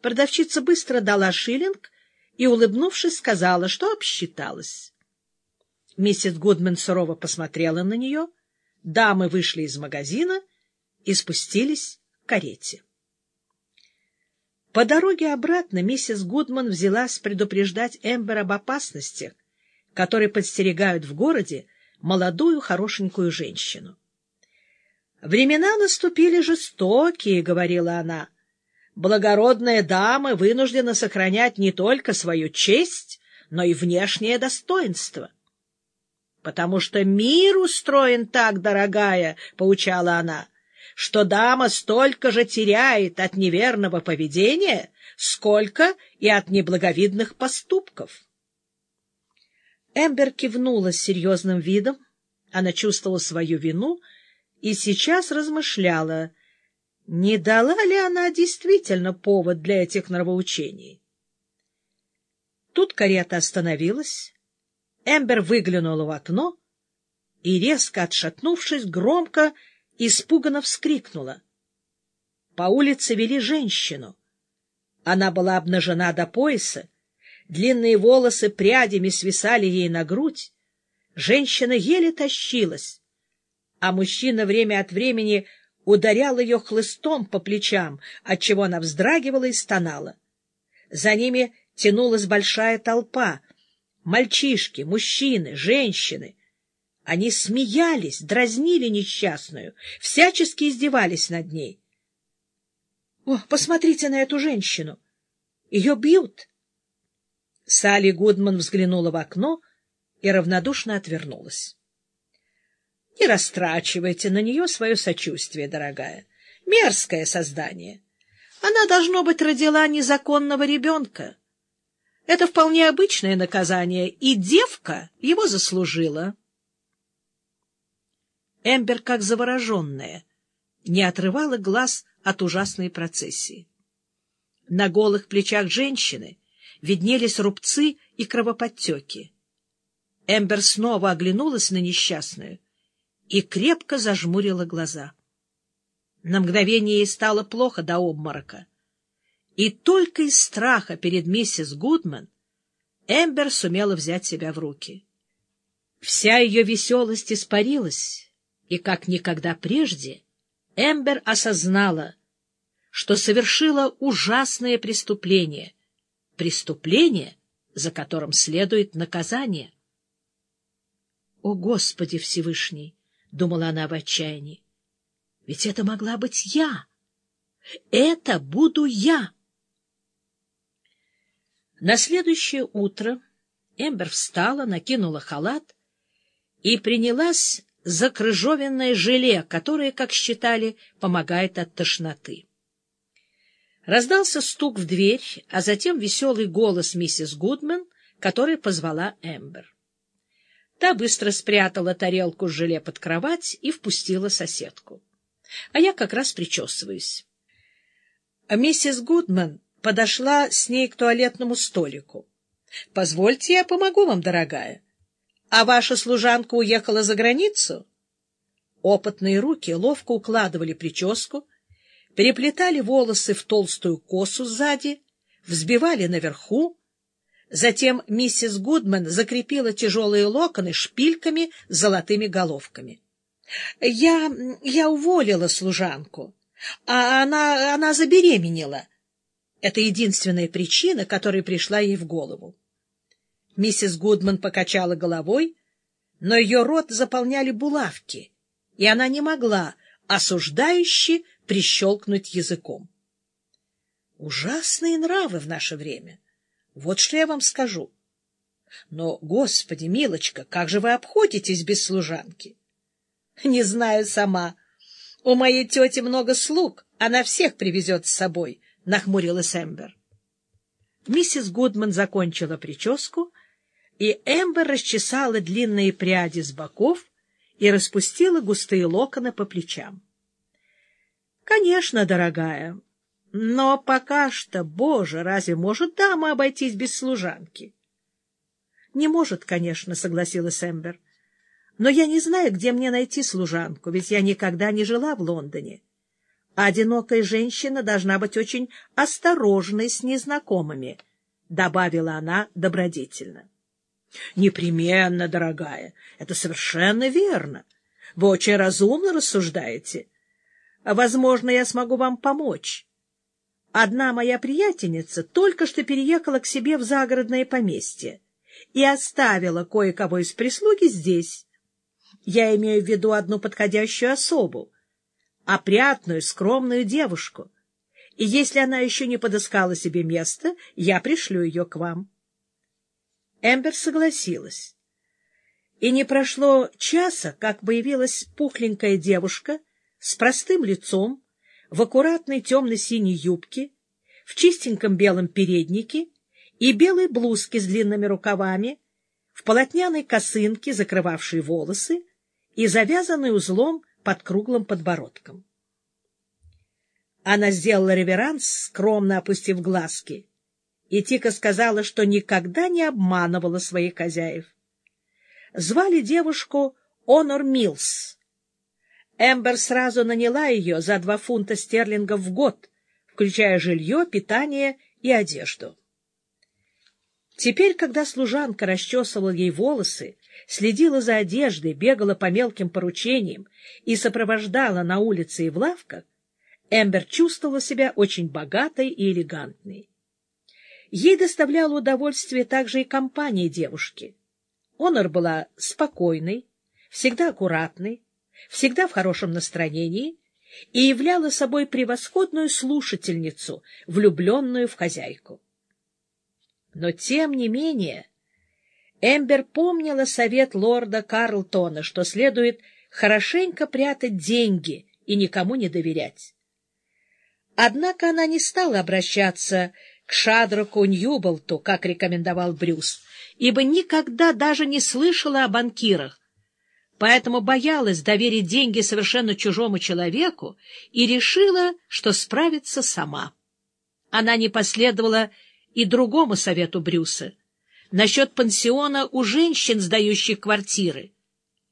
Продавщица быстро дала шиллинг и, улыбнувшись, сказала, что обсчиталась. Миссис Гудман сурово посмотрела на нее, дамы вышли из магазина и спустились к карете. По дороге обратно миссис Гудман взялась предупреждать Эмбер об опасностях, которые подстерегают в городе молодую хорошенькую женщину. «Времена наступили жестокие», — говорила она. «Благородные дамы вынуждены сохранять не только свою честь, но и внешнее достоинство». «Потому что мир устроен так, дорогая», — поучала она, — «что дама столько же теряет от неверного поведения, сколько и от неблаговидных поступков». Эмбер кивнула с серьезным видом. Она чувствовала свою вину — и сейчас размышляла, не дала ли она действительно повод для этих нравоучений. Тут карета остановилась, Эмбер выглянула в окно и, резко отшатнувшись, громко, испуганно вскрикнула. По улице вели женщину. Она была обнажена до пояса, длинные волосы прядями свисали ей на грудь, женщина еле тащилась, а мужчина время от времени ударял ее хлыстом по плечам, отчего она вздрагивала и стонала. За ними тянулась большая толпа. Мальчишки, мужчины, женщины. Они смеялись, дразнили несчастную, всячески издевались над ней. — О, посмотрите на эту женщину! Ее бьют! Салли Гудман взглянула в окно и равнодушно отвернулась. Не растрачивайте на нее свое сочувствие, дорогая. Мерзкое создание. Она, должно быть, родила незаконного ребенка. Это вполне обычное наказание, и девка его заслужила. Эмбер, как завороженная, не отрывала глаз от ужасной процессии. На голых плечах женщины виднелись рубцы и кровоподтеки. Эмбер снова оглянулась на несчастную — и крепко зажмурила глаза. На мгновение ей стало плохо до обморока. И только из страха перед миссис Гудман Эмбер сумела взять себя в руки. Вся ее веселость испарилась, и, как никогда прежде, Эмбер осознала, что совершила ужасное преступление, преступление, за которым следует наказание. О, Господи Всевышний! — думала она в отчаянии. — Ведь это могла быть я. Это буду я. На следующее утро Эмбер встала, накинула халат и принялась за крыжовенное желе, которое, как считали, помогает от тошноты. Раздался стук в дверь, а затем веселый голос миссис Гудман, которая позвала Эмбер. Та быстро спрятала тарелку с желе под кровать и впустила соседку. А я как раз причесываюсь. А миссис Гудман подошла с ней к туалетному столику. — Позвольте, я помогу вам, дорогая. А ваша служанка уехала за границу? Опытные руки ловко укладывали прическу, переплетали волосы в толстую косу сзади, взбивали наверху, Затем миссис Гудман закрепила тяжелые локоны шпильками с золотыми головками. — Я... я уволила служанку, а она... она забеременела. Это единственная причина, которая пришла ей в голову. Миссис Гудман покачала головой, но ее рот заполняли булавки, и она не могла осуждающе прищелкнуть языком. Ужасные нравы в наше время — вот что я вам скажу. Но, господи, милочка, как же вы обходитесь без служанки? Не знаю сама. У моей тети много слуг, она всех привезет с собой, — нахмурилась Эмбер. Миссис Гудман закончила прическу, и Эмбер расчесала длинные пряди с боков и распустила густые локоны по плечам. — Конечно, дорогая, но пока что, боже, разве может дама обойтись без служанки? — Не может, конечно, — согласилась Эмбер. — Но я не знаю, где мне найти служанку, ведь я никогда не жила в Лондоне. одинокая женщина должна быть очень осторожной с незнакомыми, — добавила она добродетельно. — Непременно, дорогая, это совершенно верно. Вы очень разумно рассуждаете. Возможно, я смогу вам помочь. Одна моя приятельница только что переехала к себе в загородное поместье и оставила кое-кого из прислуги здесь. Я имею в виду одну подходящую особу, опрятную, скромную девушку. И если она еще не подыскала себе место, я пришлю ее к вам. Эмбер согласилась. И не прошло часа, как появилась пухленькая девушка с простым лицом, в аккуратной темно-синей юбке, в чистеньком белом переднике и белой блузке с длинными рукавами, в полотняной косынке, закрывавшей волосы, и завязанной узлом под круглым подбородком. Она сделала реверанс, скромно опустив глазки, и тихо сказала, что никогда не обманывала своих хозяев. Звали девушку Онор Милс. Эмбер сразу наняла ее за два фунта стерлингов в год, включая жилье, питание и одежду. Теперь, когда служанка расчесывала ей волосы, следила за одеждой, бегала по мелким поручениям и сопровождала на улице и в лавках, Эмбер чувствовала себя очень богатой и элегантной. Ей доставляло удовольствие также и компания девушки. Онор была спокойной, всегда аккуратной, всегда в хорошем настроении и являла собой превосходную слушательницу, влюбленную в хозяйку. Но, тем не менее, Эмбер помнила совет лорда Карлтона, что следует хорошенько прятать деньги и никому не доверять. Однако она не стала обращаться к Шадроку Ньюболту, как рекомендовал Брюс, ибо никогда даже не слышала о банкирах, поэтому боялась доверить деньги совершенно чужому человеку и решила, что справится сама. Она не последовала и другому совету Брюса насчет пансиона у женщин, сдающих квартиры.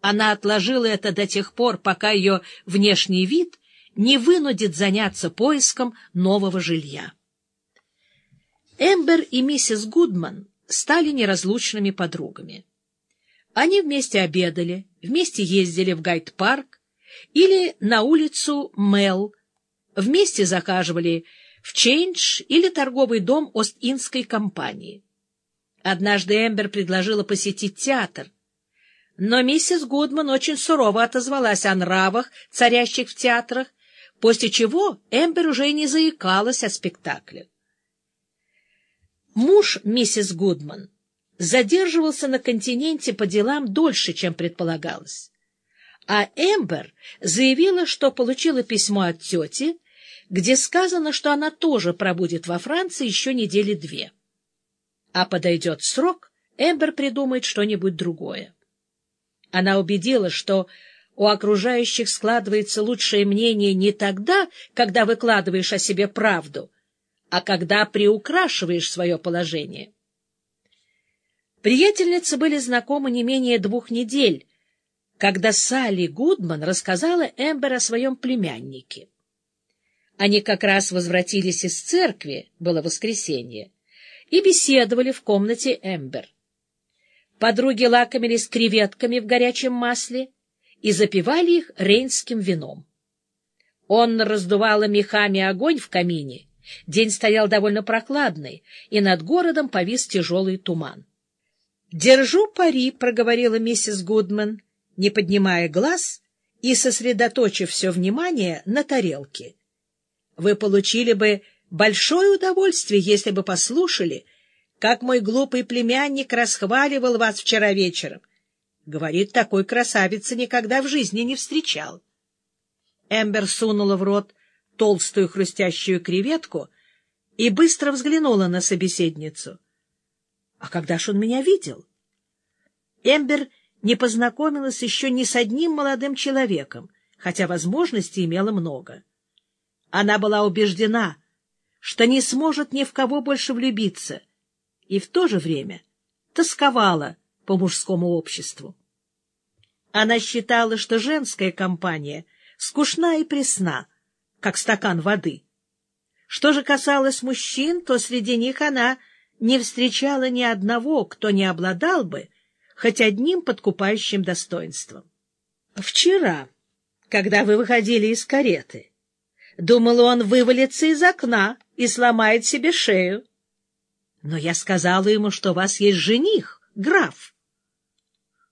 Она отложила это до тех пор, пока ее внешний вид не вынудит заняться поиском нового жилья. Эмбер и миссис Гудман стали неразлучными подругами. Они вместе обедали, вместе ездили в Гайд-парк или на улицу Мэлл, вместе захаживали в Чейндж или торговый дом Ост-Индской компании. Однажды Эмбер предложила посетить театр, но миссис Гудман очень сурово отозвалась о нравах, царящих в театрах, после чего Эмбер уже не заикалась о спектакле. Муж миссис Гудман задерживался на континенте по делам дольше, чем предполагалось. А Эмбер заявила, что получила письмо от тети, где сказано, что она тоже пробудет во Франции еще недели две. А подойдет срок, Эмбер придумает что-нибудь другое. Она убедила, что у окружающих складывается лучшее мнение не тогда, когда выкладываешь о себе правду, а когда приукрашиваешь свое положение. Приятельницы были знакомы не менее двух недель, когда Салли Гудман рассказала Эмбер о своем племяннике. Они как раз возвратились из церкви, было воскресенье, и беседовали в комнате Эмбер. Подруги лакомились креветками в горячем масле и запивали их рейнским вином. Он раздувала мехами огонь в камине. День стоял довольно прохладный, и над городом повис тяжелый туман. — Держу пари, — проговорила миссис Гудман, не поднимая глаз и сосредоточив все внимание на тарелке. — Вы получили бы большое удовольствие, если бы послушали, как мой глупый племянник расхваливал вас вчера вечером. Говорит, такой красавицы никогда в жизни не встречал. Эмбер сунула в рот толстую хрустящую креветку и быстро взглянула на собеседницу. А когда ж он меня видел? Эмбер не познакомилась еще ни с одним молодым человеком, хотя возможностей имела много. Она была убеждена, что не сможет ни в кого больше влюбиться, и в то же время тосковала по мужскому обществу. Она считала, что женская компания скучна и пресна, как стакан воды. Что же касалось мужчин, то среди них она не встречала ни одного, кто не обладал бы хоть одним подкупающим достоинством. Вчера, когда вы выходили из кареты, думал, он вывалится из окна и сломает себе шею. Но я сказала ему, что у вас есть жених, граф.